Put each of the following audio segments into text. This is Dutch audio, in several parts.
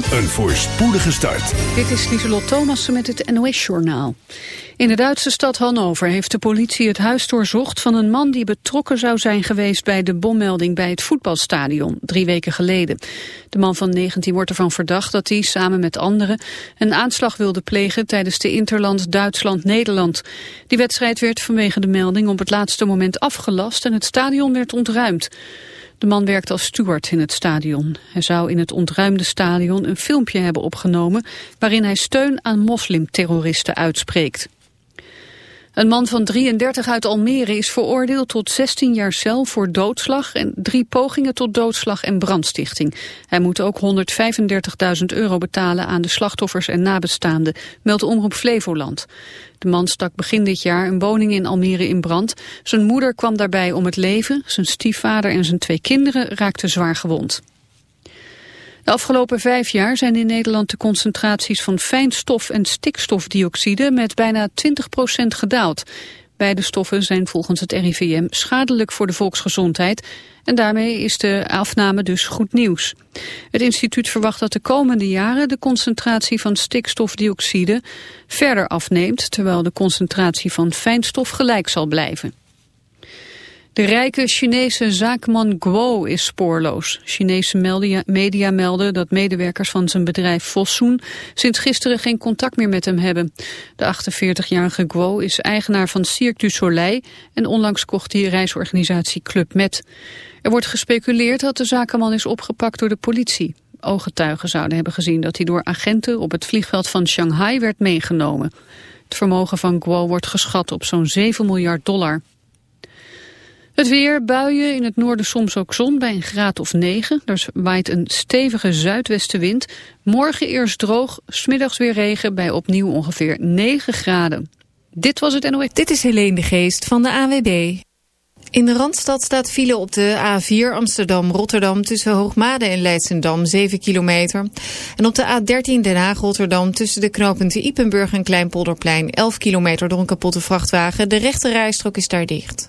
Een voorspoedige start. Dit is Lieselot Thomassen met het NOS-journaal. In de Duitse stad Hannover heeft de politie het huis doorzocht van een man die betrokken zou zijn geweest bij de bommelding bij het voetbalstadion, drie weken geleden. De man van 19 wordt ervan verdacht dat hij samen met anderen een aanslag wilde plegen tijdens de Interland Duitsland-Nederland. Die wedstrijd werd vanwege de melding op het laatste moment afgelast en het stadion werd ontruimd. De man werkt als steward in het stadion. Hij zou in het ontruimde stadion een filmpje hebben opgenomen... waarin hij steun aan moslimterroristen uitspreekt. Een man van 33 uit Almere is veroordeeld tot 16 jaar cel voor doodslag en drie pogingen tot doodslag en brandstichting. Hij moet ook 135.000 euro betalen aan de slachtoffers en nabestaanden, meldt Omroep Flevoland. De man stak begin dit jaar een woning in Almere in brand. Zijn moeder kwam daarbij om het leven, zijn stiefvader en zijn twee kinderen raakten zwaar gewond. De afgelopen vijf jaar zijn in Nederland de concentraties van fijnstof en stikstofdioxide met bijna 20% gedaald. Beide stoffen zijn volgens het RIVM schadelijk voor de volksgezondheid en daarmee is de afname dus goed nieuws. Het instituut verwacht dat de komende jaren de concentratie van stikstofdioxide verder afneemt, terwijl de concentratie van fijnstof gelijk zal blijven. De rijke Chinese zaakman Guo is spoorloos. Chinese media melden dat medewerkers van zijn bedrijf Fosun sinds gisteren geen contact meer met hem hebben. De 48-jarige Guo is eigenaar van Cirque du Soleil en onlangs kocht hij reisorganisatie Club Med. Er wordt gespeculeerd dat de zakenman is opgepakt door de politie. Ooggetuigen zouden hebben gezien dat hij door agenten op het vliegveld van Shanghai werd meegenomen. Het vermogen van Guo wordt geschat op zo'n 7 miljard dollar. Het weer, buien, in het noorden soms ook zon bij een graad of 9. Er waait een stevige zuidwestenwind. Morgen eerst droog, smiddags weer regen bij opnieuw ongeveer 9 graden. Dit was het NOS. Dit is Helene de Geest van de AWB. In de Randstad staat file op de A4 Amsterdam-Rotterdam... tussen Hoogmade en Leidsendam, 7 kilometer. En op de A13 Den Haag-Rotterdam tussen de knooppunten Ipenburg en Kleinpolderplein... 11 kilometer door een kapotte vrachtwagen. De rechte rijstrook is daar dicht.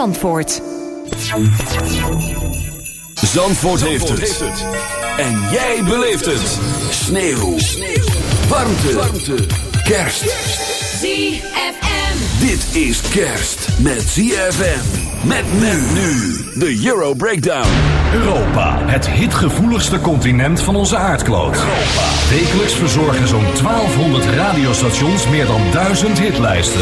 Zandvoort, heeft, het. En jij beleeft het. Sneeuw. Sneeuw. Warmte. Warmte. Kerst. ZFM. Dit is kerst met ZFM. Met men nu. De Euro Breakdown. Europa, het hitgevoeligste continent van onze aardkloot. Wekelijks verzorgen zo'n 1200 radiostations meer dan 1000 hitlijsten.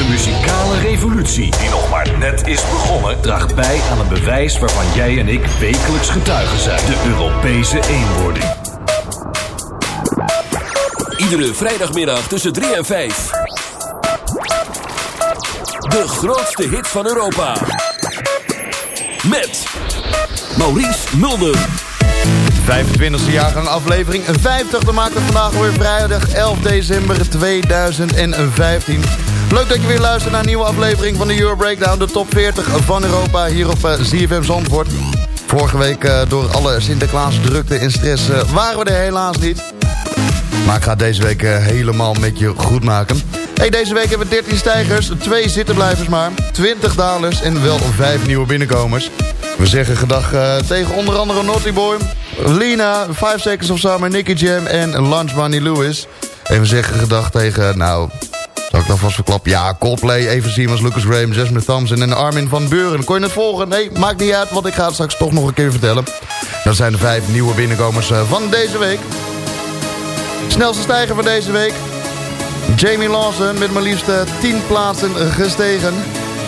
De muzikale revolutie, die nog maar net is begonnen, draagt bij aan een bewijs waarvan jij en ik wekelijks getuigen zijn. De Europese eenwording. Iedere vrijdagmiddag tussen 3 en 5. De grootste hit van Europa. Met Maurice Mulder. 25e jaargang aflevering 50. Dan maakt het vandaag weer vrijdag 11 december 2015. Leuk dat je weer luistert naar een nieuwe aflevering van de Euro Breakdown. De top 40 van Europa hier op uh, ZFM Zandvoort. Vorige week uh, door alle Sinterklaas drukte en stress uh, waren we er helaas niet. Maar ik ga deze week helemaal met je goed maken. Hey, deze week hebben we 13 stijgers, 2 zittenblijvers maar, 20 dalers en wel 5 nieuwe binnenkomers. We zeggen gedag tegen onder andere Naughty Boy, Lina, 5 Seconds of Summer, Nicky Jam en Lunch Money Lewis. En we zeggen gedag tegen, nou, zal ik dat vast verklappen? Ja, Coldplay, Even Siemens, Lucas Graham, Jasmine Thompson en Armin van Buren. Kon je het volgen? Nee, maakt niet uit, want ik ga het straks toch nog een keer vertellen. Dat zijn de 5 nieuwe binnenkomers uh, van deze week. Snelste stijger van deze week. Jamie Lawson met maar liefst 10 plaatsen gestegen.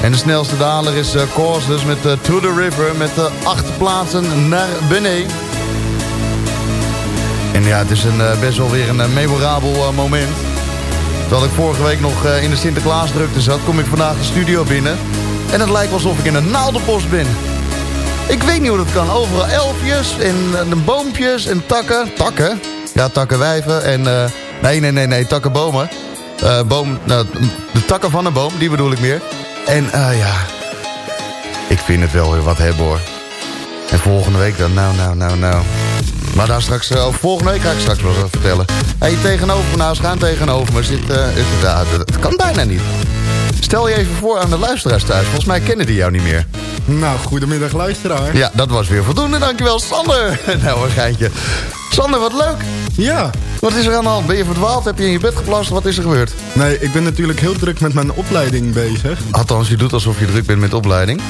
En de snelste daler is uh, Causes met To The River met uh, 8 plaatsen naar beneden. En ja, het is een, best wel weer een memorabel moment. Terwijl ik vorige week nog in de Sinterklaas drukte zat, kom ik vandaag de studio binnen. En het lijkt alsof ik in een naaldenpost ben. Ik weet niet hoe dat kan. Overal elfjes en, en boompjes en takken. Takken? Ja, takkenwijven en... nee, nee, nee, nee, takkenbomen. Uh, boom, nou, de takken van een boom, die bedoel ik meer. En uh, ja, ik vind het wel weer wat hebben. En volgende week dan, nou, nou, nou, nou. Maar daar straks, uh, volgende week ga ik straks wel wat vertellen. Hé, hey, tegenover, nou, ze gaan tegenover me. Zit, het, ja, het kan bijna niet. Stel je even voor aan de luisteraars thuis. Volgens mij kennen die jou niet meer. Nou, goedemiddag luisteraar. Ja, dat was weer voldoende. Dankjewel, Sander. nou, een geintje. Sander, wat leuk. Ja. Wat is er aan de hand? Ben je verdwaald? Heb je in je bed geplast? Wat is er gebeurd? Nee, ik ben natuurlijk heel druk met mijn opleiding bezig. Althans, je doet alsof je druk bent met opleiding.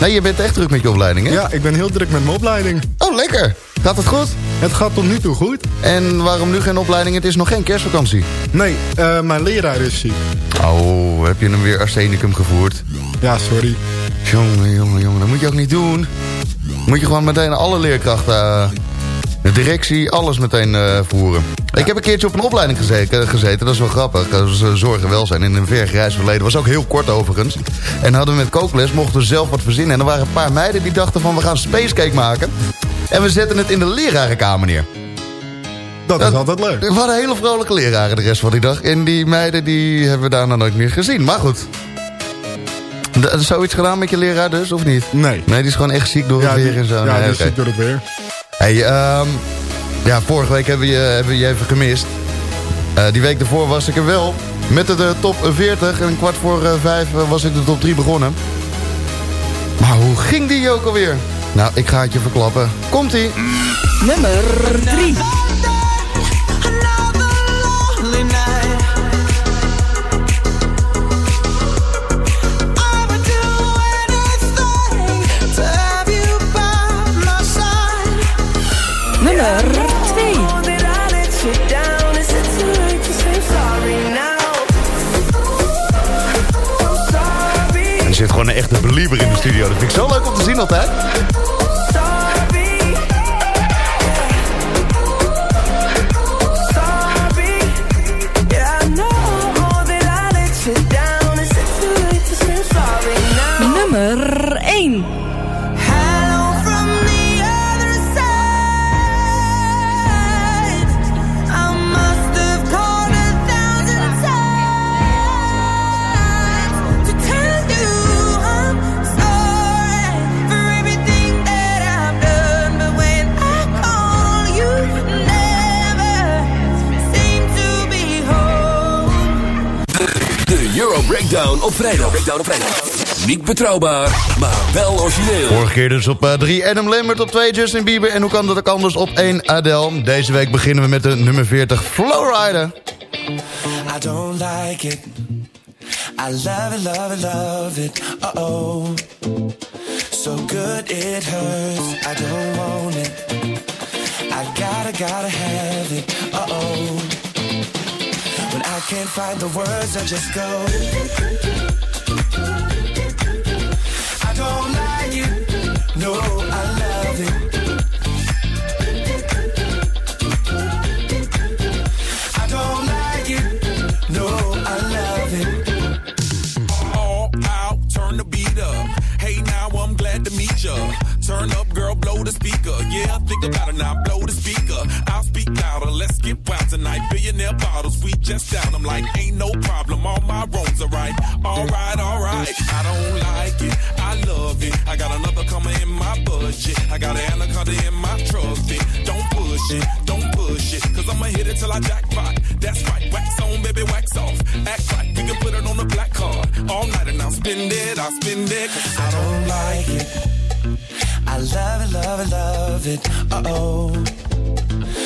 Nee, je bent echt druk met je opleiding, hè? Ja, ik ben heel druk met mijn opleiding. Oh, lekker. Gaat het goed? Het gaat tot nu toe goed. En waarom nu geen opleiding? Het is nog geen kerstvakantie. Nee, uh, mijn leraar is ziek. Oh, heb je hem weer arsenicum gevoerd? Ja, sorry. Jongen, jongen, jongen. Dat moet je ook niet doen. Moet je gewoon meteen alle leerkrachten... Uh, de directie, alles meteen uh, voeren. Ja. Ik heb een keertje op een opleiding gezeten, gezeten dat is wel grappig. Dat was uh, zorg en welzijn in een ver grijs verleden. was ook heel kort overigens. En hadden we met kookles, mochten we zelf wat verzinnen. En er waren een paar meiden die dachten van we gaan spacecake maken. En we zetten het in de lerarenkamer neer. Dat is altijd leuk. We hadden hele vrolijke leraren de rest van die dag. En die meiden die hebben we daarna nooit meer gezien. Maar goed. Zoiets gedaan met je leraar dus, of niet? Nee. Nee, die is gewoon echt ziek door het ja, weer en zo. Ja, nee, die is okay. ziek door het weer. Hey, um, ja, vorige week hebben we je, hebben je even gemist. Uh, die week daarvoor was ik er wel. Met de, top 40 en kwart voor uh, 5 uh, was ik de top 3 begonnen. Maar hoe ging die ook alweer? Nou, ik ga het je verklappen. Komt-ie. Nummer 3. Zit gewoon een echte believer in de studio. Dat vind ik zo leuk om te zien altijd. Op vrijdag. Breakdown op vrijdag. Niet betrouwbaar, maar wel origineel. Vorige keer dus op 3 Adam Lambert, op 2 Justin Bieber. En hoe kan dat ook anders op 1 Adele? Deze week beginnen we met de nummer 40 Flowrider. I don't like it. I love it, love it, love it. Uh oh. So good it hurts. I don't want it. I gotta, gotta have it. Uh oh. When I can't find the words, I just go. I don't like it. No, I love it. I don't like it. No, I love it. all out, turn the beat up. Hey, now I'm glad to meet ya. Turn up, girl, blow the speaker. Yeah, think about it now, blow just down. I'm like, ain't no problem, all my wrongs are right. Alright, alright, I don't like it, I love it. I got another coming in my budget. I got an anaconda in my trusty. Don't push it, don't push it, cause I'ma hit it till I jackpot. That's right, wax on, baby, wax off. Act right, you can put it on the black card. All night and I'll spend it, I'll spend it. Cause I don't like it. I love it, love it, love it. Uh oh.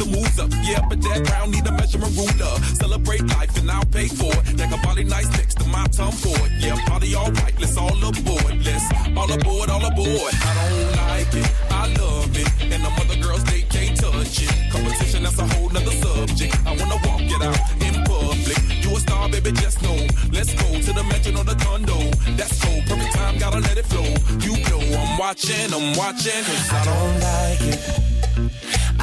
the moves up. Yeah, but that round need a measurement ruler. Celebrate life and I'll pay for it. Like a body nice next to my tongue for it. Yeah, party all right, let's all aboard. Let's all aboard, all aboard. I don't like it, I love it. And the other girls, they can't touch it. Competition, that's a whole nother subject. I wanna walk it out in public. You a star, baby, just know. Let's go to the mansion or the condo. That's cool, perfect time, gotta let it flow. You know I'm watching, I'm watching. Cause I don't like it.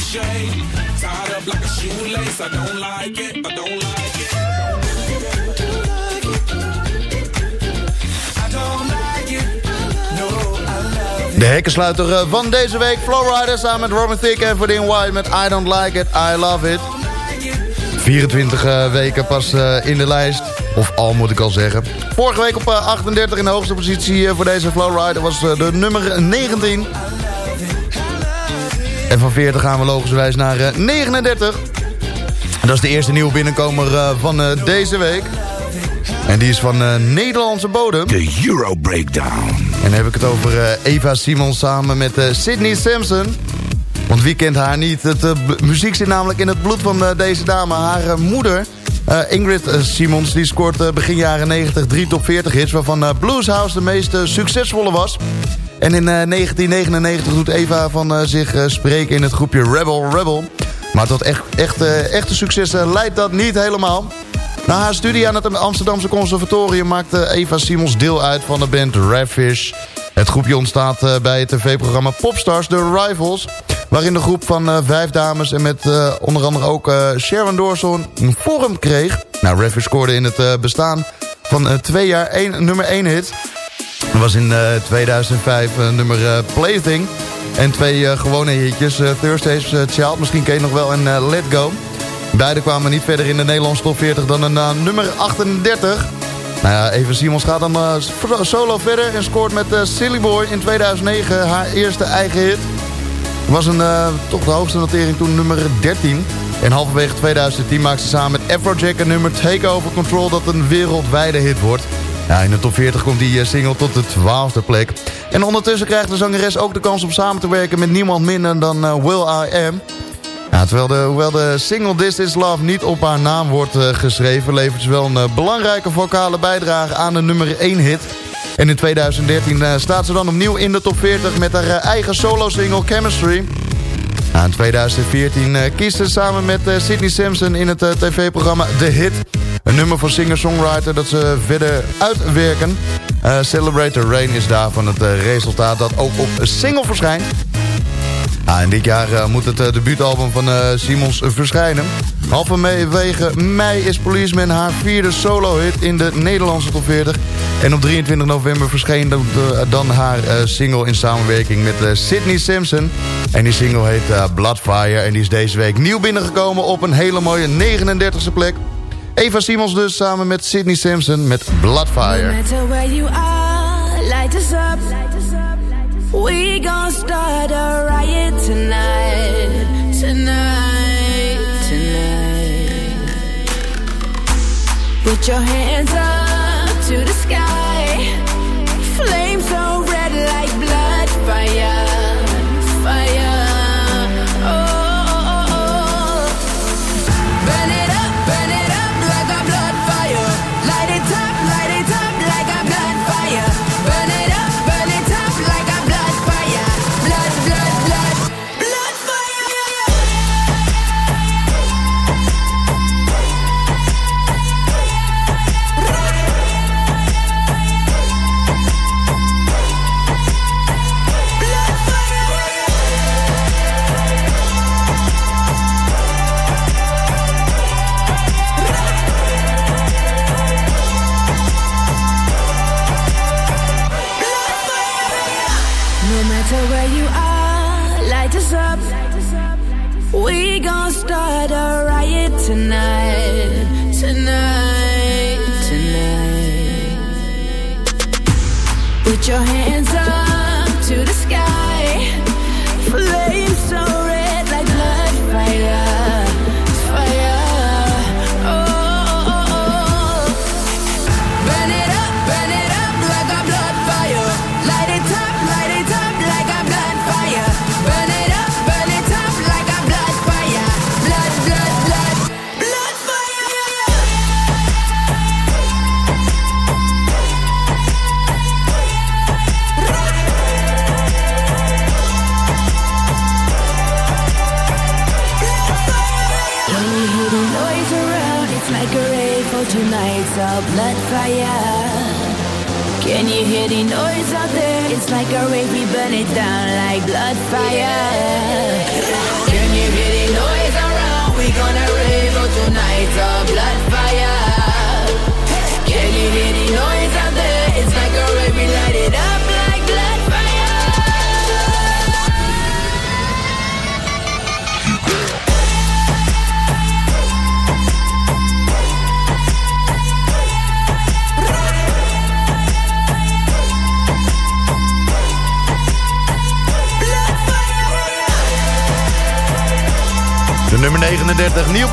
Tied up like a shoelace. I don't like it. I don't like it. De hekkensluiter eh, van deze week, Flowrider, samen met Robin Thicke en Verdien White met I Don't Like It, I Love It. 24 eh, weken pas eh, in de lijst, of al moet ik al zeggen. Vorige week op eh, 38 in de hoogste positie voor deze Flowrider was de nummer 19. En van 40 gaan we logischerwijs naar eh, 39. En dat is de eerste nieuwe binnenkomer eh, van eh, deze week. En die is van eh, Nederlandse bodem. De Euro Breakdown. En dan heb ik het over eh, Eva Simons samen met eh, Sydney Sampson. Want wie kent haar niet? Eh, b- muziek zit namelijk in het bloed van eh, deze dame. Haar eh, moeder, eh, Ingrid eh, Simons, die scoort eh, begin jaren 90 drie top 40 hits... waarvan eh, Blues House de meest eh, succesvolle was. En in eh, 1999 doet Eva van eh, zich eh, spreken in het groepje Rebel Rebel. Maar tot echt, echt, eh, echte succes eh, leidt dat niet helemaal. Na haar studie aan het Amsterdamse Conservatorium maakte Eva Simons deel uit van de band Redfish. Het groepje ontstaat eh, bij het tv-programma Popstars, The Rivals... waarin de groep van eh, vijf dames en met eh, onder andere ook eh, Sharon Dawson een vorm kreeg. Nou, Redfish scoorde in het eh, bestaan van eh, twee jaar één, nummer 1 hit. Dat was in eh, 2005 eh, nummer eh, Plaything. En twee eh, gewone hitjes, eh, Thursday's eh, Child, misschien ken je nog wel, en eh, Let Go. Beide kwamen niet verder in de Nederlandse top 40 dan een eh, nummer 38. Nou ja, Eva Simons gaat dan eh, solo verder en scoort met eh, Silly Boy in 2009 haar eerste eigen hit. Was een, eh, toch de hoogste notering toen nummer 13. En halverwege 2010 maakte ze samen met Afrojack een nummer Take Over Control dat een wereldwijde hit wordt. In de top 40 komt die eh, single tot de 12e plek. En ondertussen krijgt de zangeres ook de kans om samen te werken met niemand minder dan eh, Will I Am. Ja, terwijl de, hoewel de single This Is Love niet op haar naam wordt eh, geschreven... levert ze wel een belangrijke vocale bijdrage aan de nummer 1 hit. En in 2013 eh, staat ze dan opnieuw in de top 40 met haar eigen solo-single Chemistry. In 2014 eh, kiest ze samen met Sidney Sampson in het tv-programma The Hit... een nummer van singer-songwriter dat ze verder uitwerken. Eh, Celebrate the Rain is daarvan het eh, resultaat dat ook op single verschijnt. Ja, en dit jaar eh, moet het debuutalbum van Simons verschijnen. Halverwege mei is Policeman haar vierde solo-hit in de Nederlandse top 40. En op 23 november verscheen dan, haar single in samenwerking met Sidney Simpson. En die single heet Bloodfire en die is deze week nieuw binnengekomen op een hele mooie 39e plek. Eva Simons dus samen met Sidney Simpson met Bloodfire. No where you are, light us up. We gon' start a riot tonight, tonight, tonight. Put your hands up to the sky.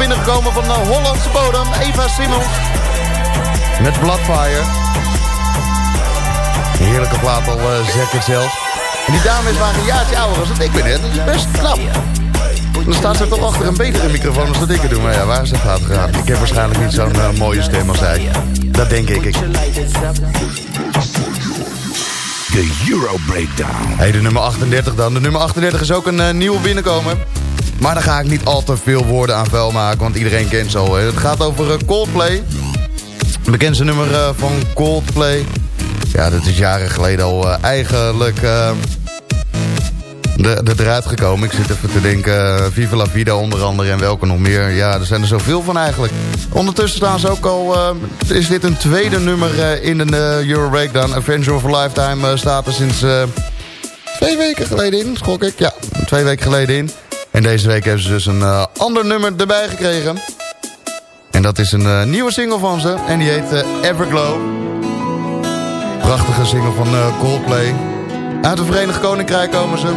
Binnengekomen van de Hollandse bodem, Eva Simons. Met Bloodfire. Heerlijke plaat al, uh, zeg ik zelf. En die dames waren een jaartje ouder als ik ben, hè. Dat is best knap. Dan staat ze toch achter een betere microfoon dan dat ik het doe. Maar ja, waar is het gaat gegaan? Ik heb waarschijnlijk niet zo'n eh, mooie stem als zij. Dat denk ik. De Euro Breakdown. Hey, de nummer 38 dan. De nummer 38 is ook een eh, nieuwe binnenkomen. Maar daar ga ik niet al te veel woorden aan vuil maken, want iedereen kent ze al. Hè. Het gaat over eh, Coldplay. Het bekendste nummer eh, van Coldplay. Ja, dat is jaren geleden al eigenlijk de, de eruit gekomen. Ik zit even te denken, eh, Viva La Vida onder andere en welke nog meer. Ja, er zijn er zoveel van eigenlijk. Ondertussen staan ze ook al, eh, is dit een tweede nummer eh, in de eh, Euro Breakdown. Avenger of a Lifetime staat er sinds twee weken geleden in, schok ik. Ja, twee weken geleden in. En deze week hebben ze dus een ander nummer erbij gekregen. En dat is een nieuwe single van ze. En die heet Everglow. Prachtige single van Coldplay. Uit het Verenigd Koninkrijk komen ze.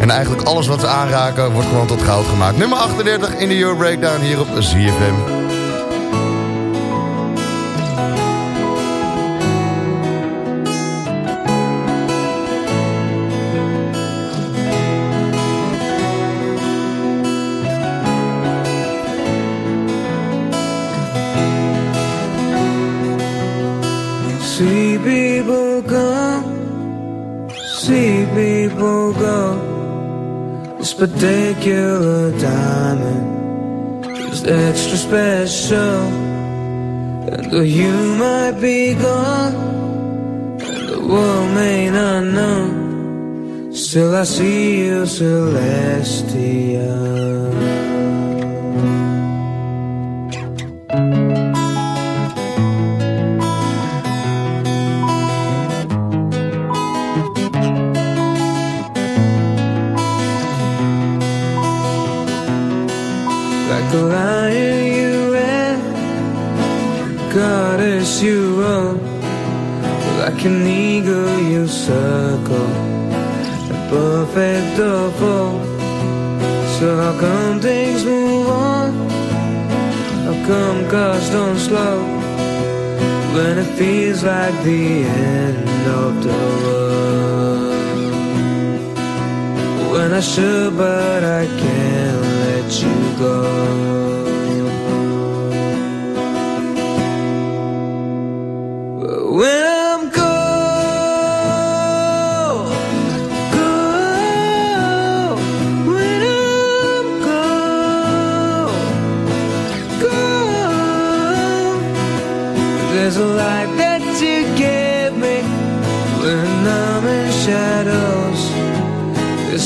En eigenlijk alles wat ze aanraken wordt gewoon tot goud gemaakt. Nummer 38 in de Euro Breakdown hier op ZFM. See people come, see people go. Particular diamond is extra special. And though you might be gone, and the world may not know, still I see you celestial. Like an eagle you circle, a perfect double. So how come things move on? How come cars don't slow? When it feels like the end of the world. When I should but I can't let you go.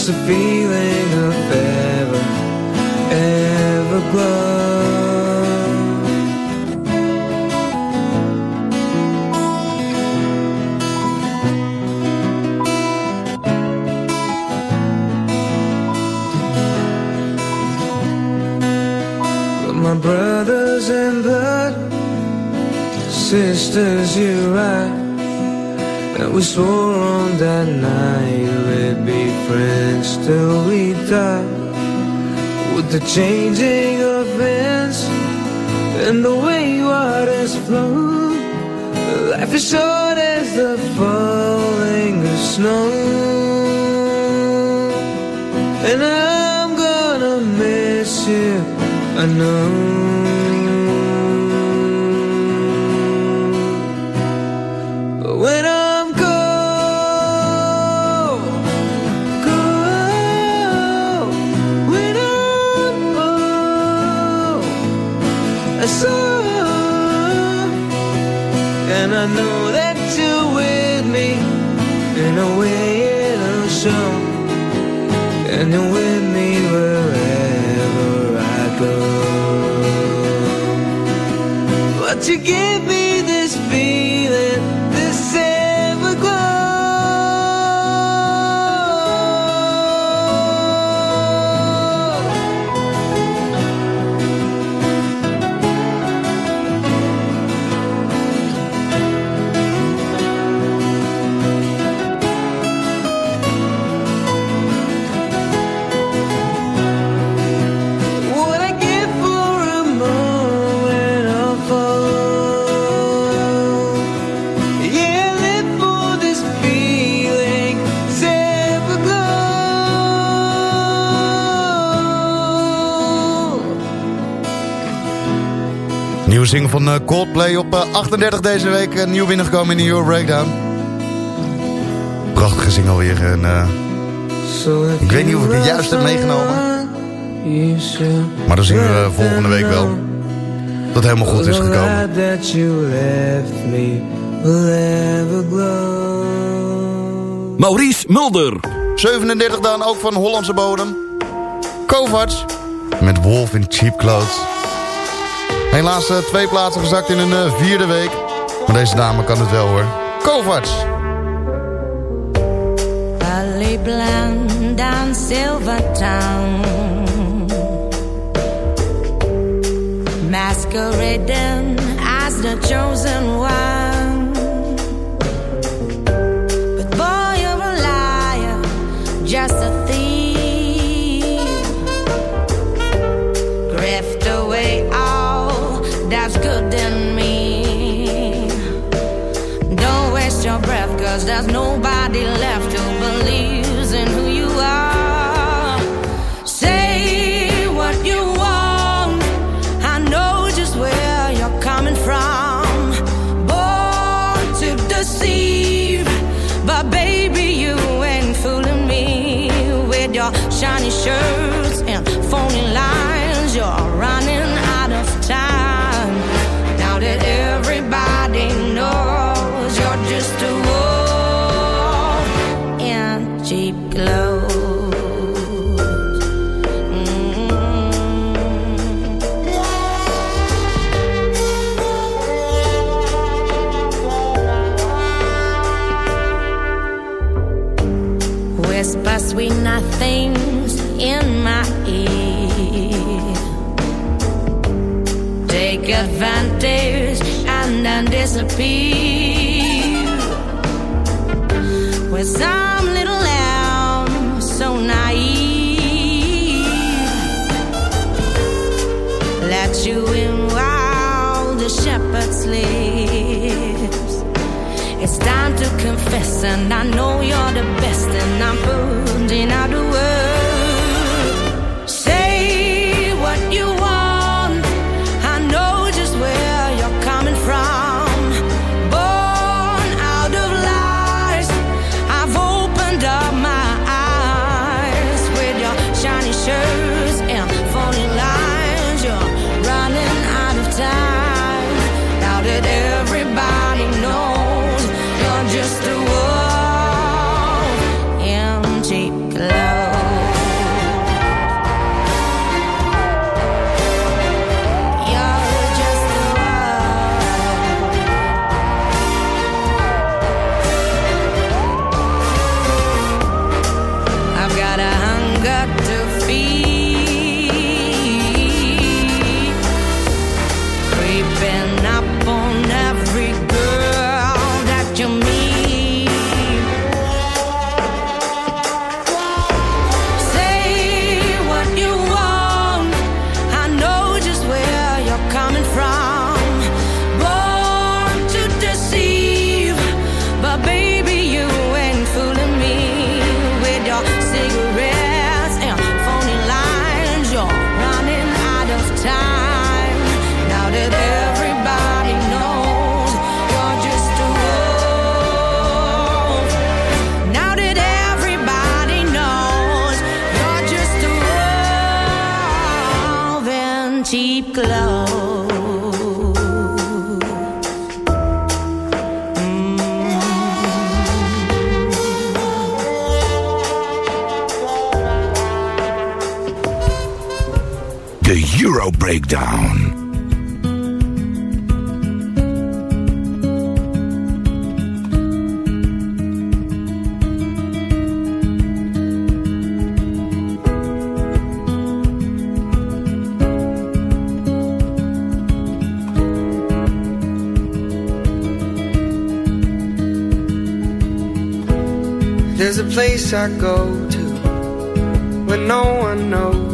It's a feeling of ever, ever. But my brothers in blood, sisters, you right. We swore on that night we'd be friends till we die. With the changing of winds and the way waters flow, life is short as the falling of snow. And I'm gonna miss you, I know. And you're with me wherever I go. But you give me single van eh, Coldplay op eh, 38 deze week. eh, nieuw binnengekomen in de Euro Breakdown. Prachtige single weer. En, eh, ik weet niet of ik het juist heb meegenomen. Maar dan zien we eh, volgende week wel. Dat het helemaal goed is gekomen. Maurice Mulder. 37 dan, ook van Hollandse bodem. Kovacs. Met Wolf in Cheap Clothes. Helaas eh, twee plaatsen gezakt in een eh, vierde week. Maar deze dame kan het wel hoor. Kovacs. Valley blend down Silvertown Masquerading as the chosen one But boy, you're a liar, just a there's nobody With some little lamb so naive, let you in while the shepherd sleeps. It's time to confess, and I know you're the best, and I'm putting out the word. Euro Breakdown. There's a place I go to when no one knows.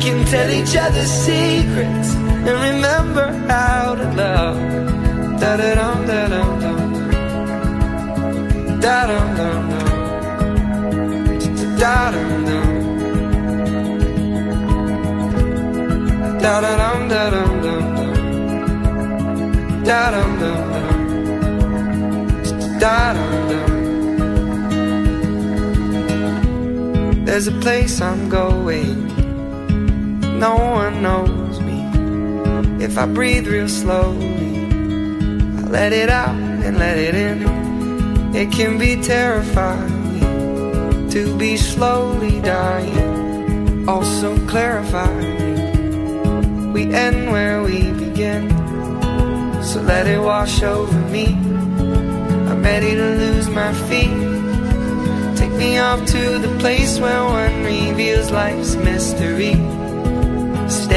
Can tell each other secrets and remember how to love. Da da dum da dum dum. Da dum dum dum. Da dum dum. Da da dum da dum dum. Da dum dum dum. Da dum dum. There's a place I'm going. No one knows me. If I breathe real slowly, I let it out and let it in. It can be terrifying to be slowly dying. Also clarifying. We end where we begin. So let it wash over me. I'm ready to lose my feet. Take me off to the place where one reveals life's mystery.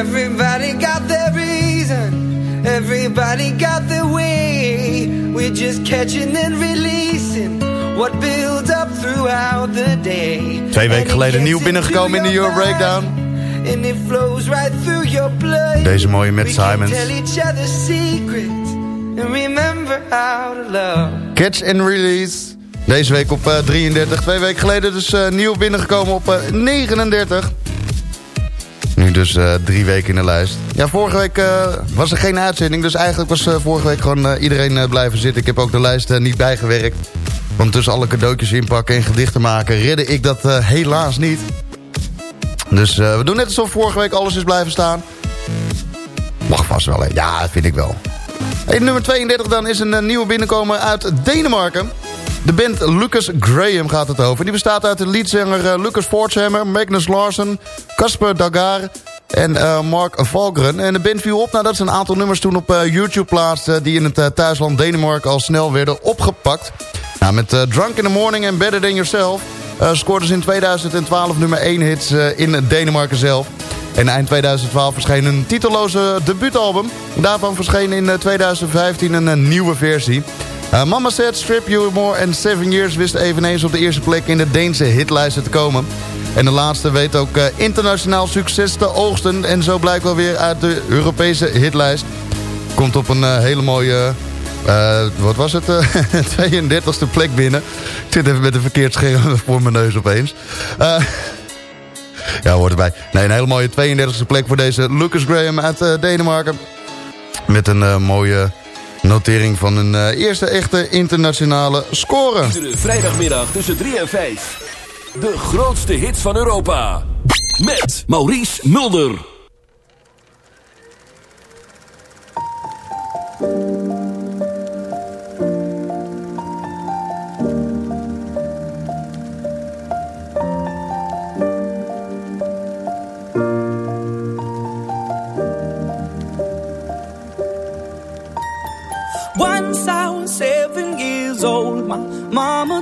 Everybody got their reason. Everybody got their way. We're just catching and releasing what builds up throughout the day. Twee weken geleden nieuw binnengekomen in de Euro Breakdown. And it flows right through your blood. Deze mooie Matt Simons. Tell each other secrets and remember how to love. Catch and Release. Deze week op uh, 33. Twee weken geleden dus uh, nieuw binnengekomen op uh, 39. Dus uh, drie weken in de lijst. Ja, vorige week uh, was er geen uitzending. Dus eigenlijk was uh, vorige week gewoon iedereen blijven zitten. Ik heb ook de lijst niet bijgewerkt. Want tussen alle cadeautjes inpakken en gedichten maken... redde ik dat helaas niet. Dus we doen net alsof vorige week alles is blijven staan. Mag vast wel, hè? Ja, vind ik wel. Hey, nummer 32 dan is een nieuwe binnenkomen uit Denemarken. De band Lucas Graham gaat het over. Die bestaat uit de leadzanger Lucas Forshammer, Magnus Larsen, Casper Dagar en uh, Mark Valgren. En de band viel op nadat ze een aantal nummers toen op uh, YouTube plaatsten... die in het uh, thuisland Denemarken al snel werden opgepakt. Nou, met Drunk in the Morning en Better Than Yourself... scoorden ze in 2012 nummer 1 hits in Denemarken zelf. En eind 2012 verscheen een titelloze debuutalbum. Daarvan verscheen in 2015 een nieuwe versie... Mama Said, Strip You More en Seven Years wisten eveneens op de eerste plek in de Deense hitlijsten te komen. En de laatste weet ook uh, internationaal succes te oogsten en zo blijkt wel weer uit de Europese hitlijst. Komt op een uh, hele mooie, wat was het, 32e plek binnen. Ik zit even met een verkeerd scherm voor mijn neus opeens. ja, hoort erbij. Nee, een hele mooie 32e plek voor deze Lucas Graham uit Denemarken. Met een mooie notering van een eerste echte internationale score. Vrijdagmiddag tussen 3 en 5. De grootste hits van Europa. Met Maurice Mulder.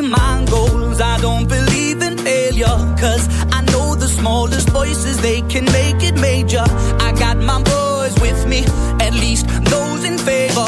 My goals. I don't believe in failure. Cause I know the smallest voices, they can make it major. I got my boys with me, at least those in favor.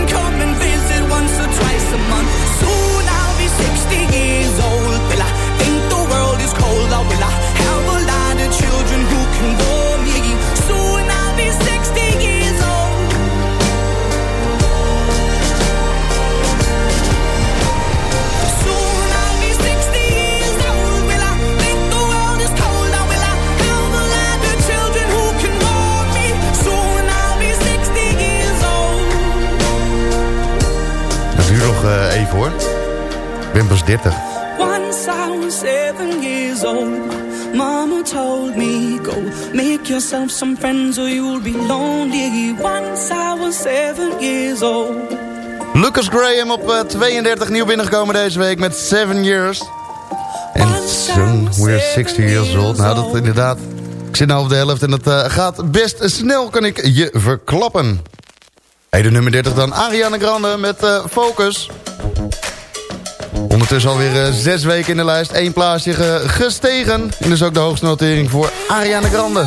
hoor. Ik ben pas 30. Once I was seven years old, Mama told me, Go make yourself some friends or you'll be lonely. Once I was seven years old. Lucas Graham op eh, 32 nieuw binnengekomen deze week met 7 Years. En soon we're 60 years old. Nou, dat inderdaad. Ik zit nou op de helft en dat eh, gaat best snel, kan ik je verklappen. Hey, de nummer 30 dan. Ariana Grande met eh, Focus. Ondertussen alweer eh, zes weken in de lijst. Eén plaatsje ge- gestegen. En dus ook de hoogste notering voor Ariana Grande.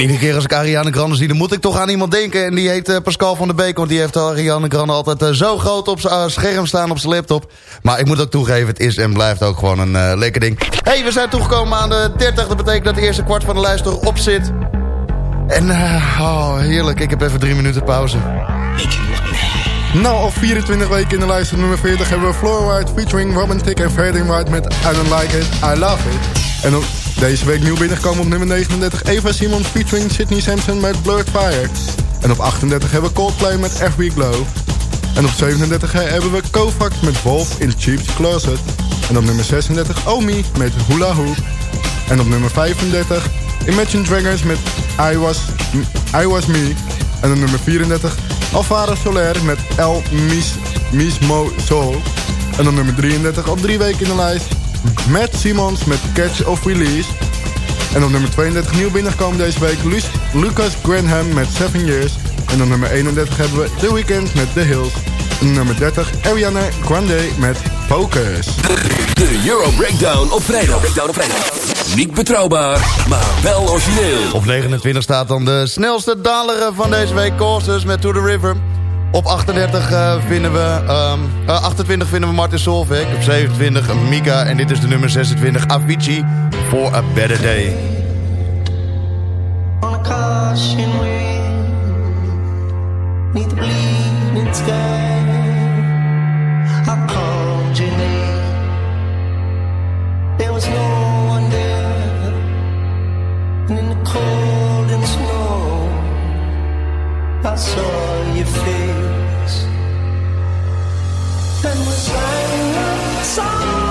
En iedere keer als ik Ariana Grande zie, dan moet ik toch aan iemand denken. En die heet eh, Pascal van der Beek, want die heeft Ariana Grande altijd eh, zo groot op zijn eh, scherm staan op zijn laptop. Maar ik moet ook toegeven, het is en blijft ook gewoon een eh, lekker ding. hey, we zijn toegekomen aan de 30. Dat betekent dat de eerste kwart van de lijst erop zit. En, eh, oh, heerlijk. Ik heb even drie minuten pauze. Nou, al 24 weken in de lijst op nummer 40 hebben we Floor White featuring Robin Thicke en Fading White met I Don't Like It, I Love It. En op deze week nieuw binnengekomen op nummer 39 Eva Simons featuring Sydney Sampson met Blurred Fire. En op 38 hebben we Coldplay met Every Glow. En op 37 hebben we Kovacs met Wolf in Cheap's Closet. En op nummer 36 Omi met Hula Hoop. En op nummer 35 Imagine Dragons met I Was, I Was Me. En op nummer 34 Alvaro Soler met El Mis, Mismo Soul. En op nummer 33 al drie weken in de lijst Matt Simons met Catch of Release. En op nummer 32 nieuw binnengekomen deze week Lu Lucas Granham met 7 Years. En op nummer 31 hebben we The Weeknd met The Hills. En op nummer 30 Ariana Grande met Focus. De Euro Breakdown op vrijdag. Breakdown op vrijdag. Niet betrouwbaar, maar wel origineel. Op 29 staat dan de snelste daler van deze week. Courses met To The River. Op 38 uh, vinden we, um, uh, 28 vinden we Martin Solveig. Op 27 Mika. En dit is de nummer 26 Avicii. For a Better Day. On a caution wind Neath the bleeding sky I called your name There was no one there And in the cold and snow I saw your face And we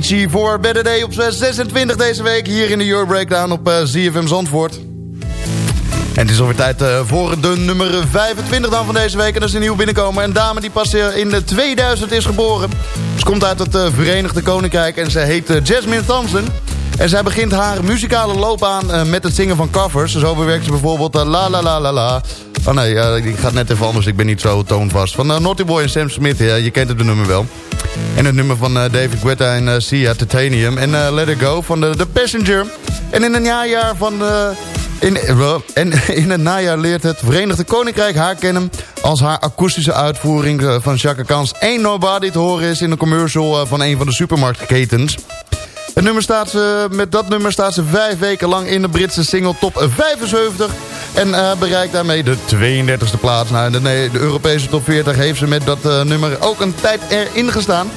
Voor Better Day op 26 deze week. Hier in de Euro Breakdown op uh, ZFM Zandvoort. En het is alweer tijd uh, voor de nummer 25 dan van deze week. En dat is een nieuw binnenkomen. Een dame die pas uh, in de 2000 is geboren. Ze komt uit het Verenigde Koninkrijk en ze heet Jasmine Thompson. En zij begint haar muzikale loopbaan met het zingen van covers. Zo bewerkt ze bijvoorbeeld La La La La La... Oh nee, die gaat net even anders. Ik ben niet zo toonvast. Van Naughty Boy en Sam Smith. Ja, je kent het de nummer wel. En het nummer van uh, David Guetta en uh, Sia, Titanium. En uh, Let It Go van de The Passenger. En in een najaar van... in, en in het najaar leert het Verenigde Koninkrijk haar kennen... als haar akoestische uitvoering van Chaka Kans... Ain't Nobody te horen is in een commercial van een van de supermarktketens. Nummer staat ze, met dat nummer staat ze vijf weken lang in de Britse single top 75... En uh, bereikt daarmee de 32e plaats. Nou, de, nee, de Europese top 40 heeft ze met dat uh, nummer ook een tijd erin gestaan.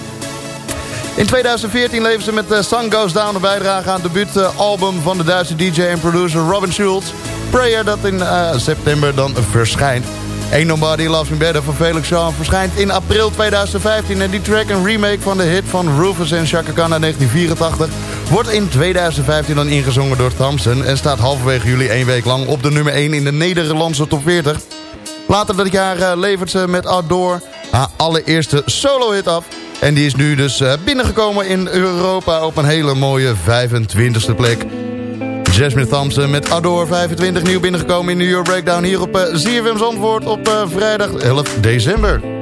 In 2014 leverde ze met uh, Goes Down een bijdrage aan het debuutalbum van de Duitse DJ en producer Robin Schulz. Prayer dat in september dan verschijnt. Ain't Nobody Loves Me Better van Felix Jean verschijnt in april 2015. En die track een remake van de hit van Rufus en Chaka Khan uit 1984... wordt in 2015 dan ingezongen door Thompson... en staat halverwege juli één week lang op de nummer 1 in de Nederlandse top 40. Later dat jaar uh, levert ze met Outdoor haar allereerste solo-hit af... En die is nu dus uh, binnengekomen in Europa op een hele mooie 25e plek. Jasmine Thompson met Adore 25 nieuw binnengekomen in New York Breakdown hier op uh, ZFM Zandvoort op uh, vrijdag 11 december.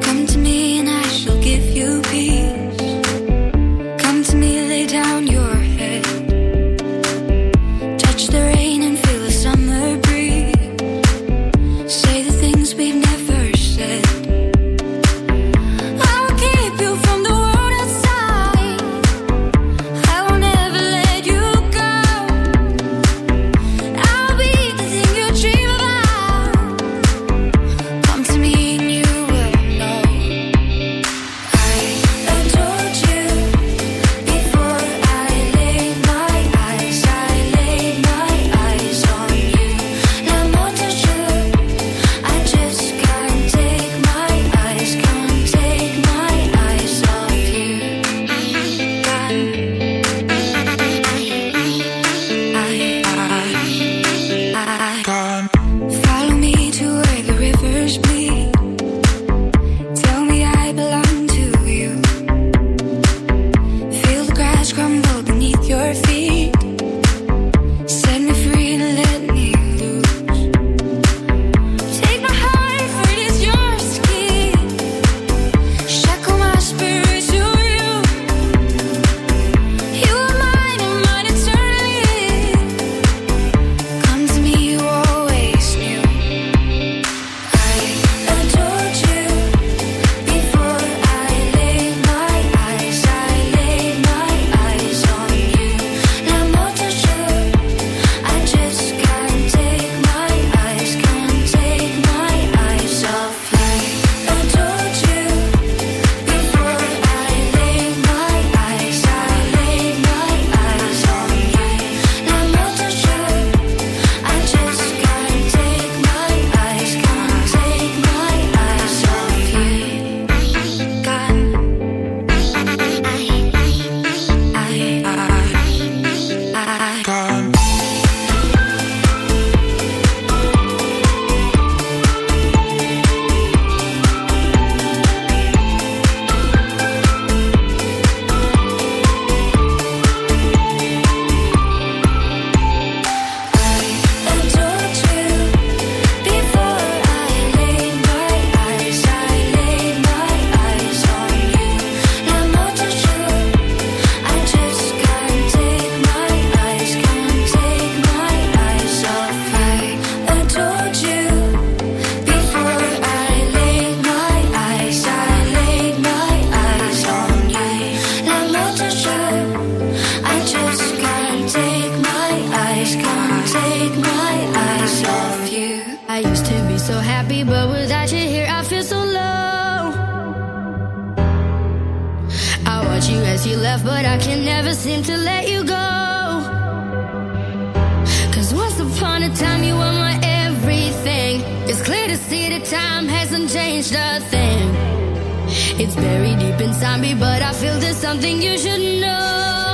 Something you should know.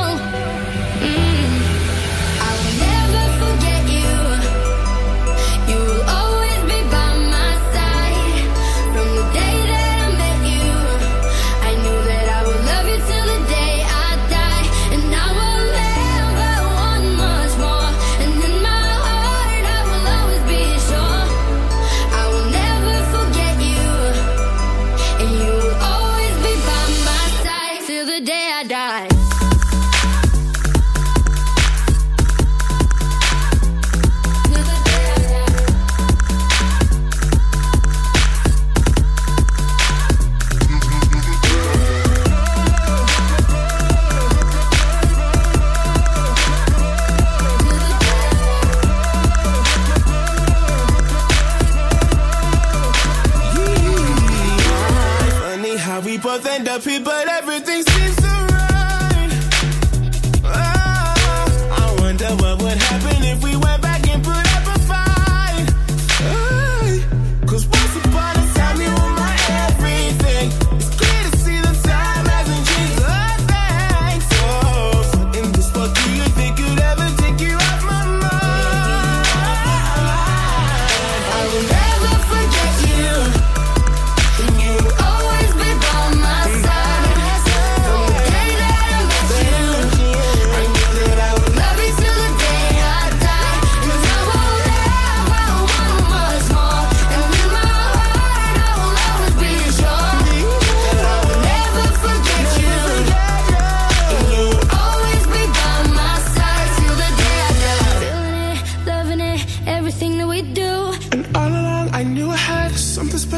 people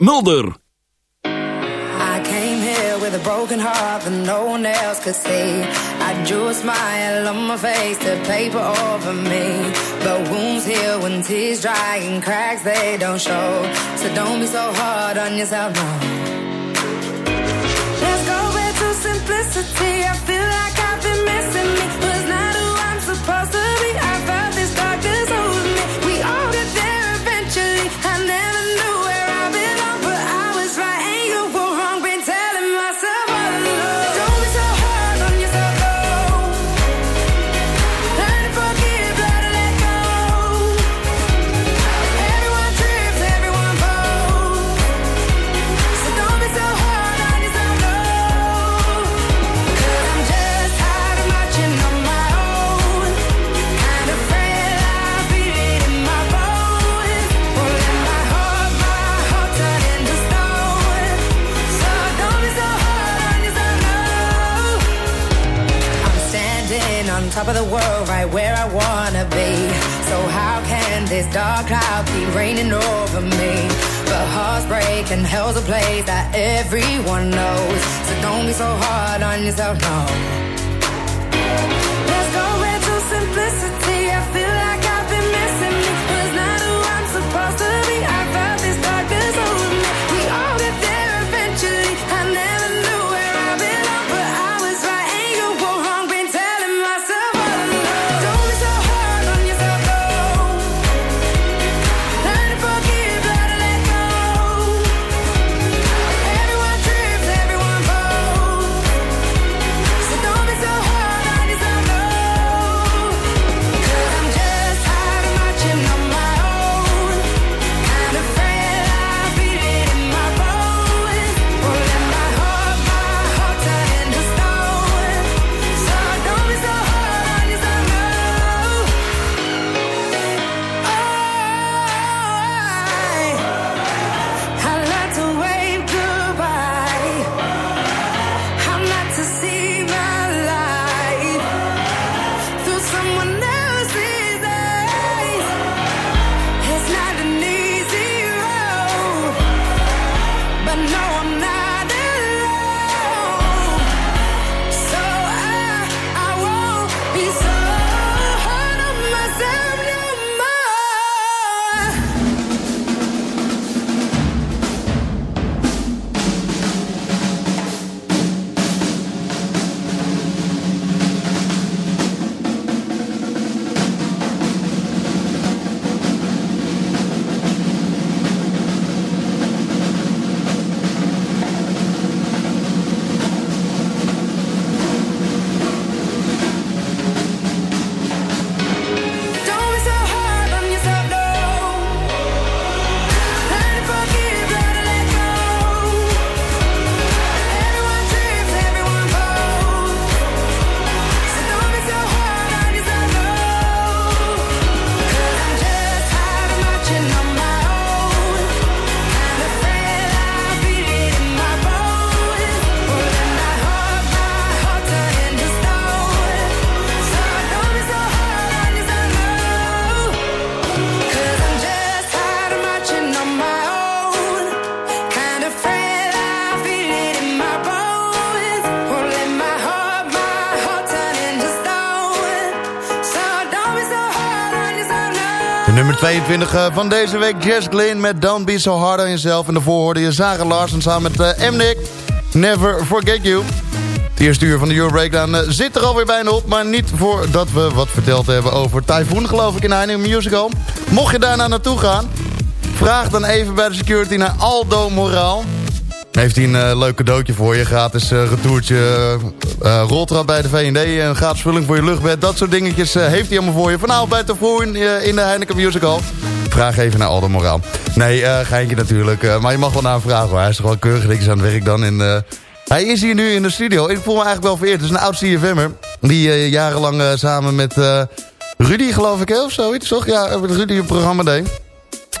Mulder. I came here with a broken heart that no one else could see. I drew a smile on my face, to paper over me. But wounds heal when tears dry and cracks they don't show. So don't be so hard on yourself, no. Let's go back to simplicity. I feel hangs out long. Nummer 22 eh, van deze week, Jess Glynn met Don't Be So Hard On Yourself. En daarvoor hoorde je Zara Larsen samen met uh, Never Forget You. Het eerste uur van de Euro Breakdown uh, zit er alweer bijna op. Maar niet voordat we wat verteld hebben over Typhoon, geloof ik, in Heineken Musical. Mocht je daarna naartoe gaan, vraag dan even bij de security naar Aldo Moraal. Heeft hij een uh, leuk cadeautje voor je. Gratis uh, retourtje, uh, roltrap bij de V&D, een gratis vulling voor je luchtbed. Dat soort dingetjes heeft hij allemaal voor je. Vanavond bij te vroeg in, in de Heineken Musical. Vraag even naar Aldo Moraal. Nee, geintje natuurlijk. maar je mag wel naar hem vragen hoor. Hij is toch wel keurig niks aan het werk dan. In, hij is hier nu in de studio. Ik voel me eigenlijk wel vereerd. Het is een oud CFM'er. Die jarenlang samen met Rudy geloof ik, hè, of zoiets toch? Ja, met Rudy een programma deed.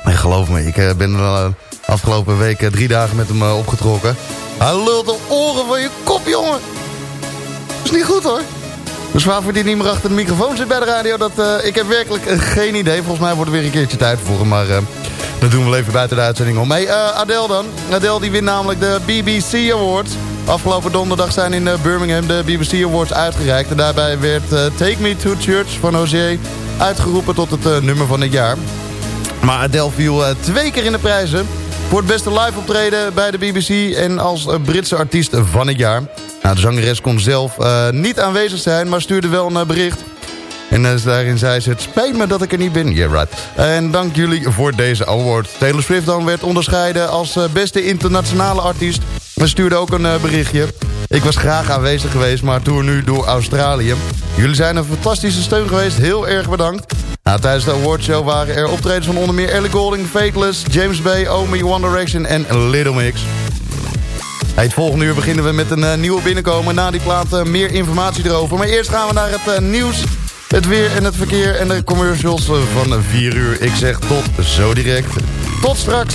En geloof me, ik ben wel Afgelopen week eh, drie dagen met hem eh, opgetrokken. Hij lult de oren van je kop, jongen. Dat is niet goed, hoor. Dus waarvoor die niet meer achter de microfoon zit bij de radio... Dat, ik heb werkelijk geen idee. Volgens mij wordt er weer een keertje tijd voor Maar dat doen we wel even buiten de uitzending om. Hey, uh, Adele dan. Adele die wint namelijk de BBC Awards. Afgelopen donderdag zijn in Birmingham de BBC Awards uitgereikt. En daarbij werd Take Me to Church van Hozier uitgeroepen tot het nummer van het jaar. Maar Adele viel twee keer in de prijzen... Voor het beste live optreden bij de BBC en als Britse artiest van het jaar. Nou, de zangeres kon zelf uh, niet aanwezig zijn, maar stuurde wel een bericht. En daarin zei ze, het spijt me dat ik er niet ben. Yeah, right. En dank jullie voor deze award. Taylor Swift dan werd onderscheiden als beste internationale artiest. Stuurde ook een berichtje. Ik was graag aanwezig geweest, maar tour nu door Australië. Jullie zijn een fantastische steun geweest. Heel erg bedankt. Tijdens de awardshow waren er optredens van onder meer Ellie Golding, Fateless, James Bay, Omi, One Direction en Little Mix. Het volgende uur beginnen we met een uh, nieuwe binnenkomen. Na die plaat uh, meer informatie erover. Maar eerst gaan we naar het nieuws, het weer en het verkeer en de commercials van 4 uur. Ik zeg tot zo direct. Tot straks.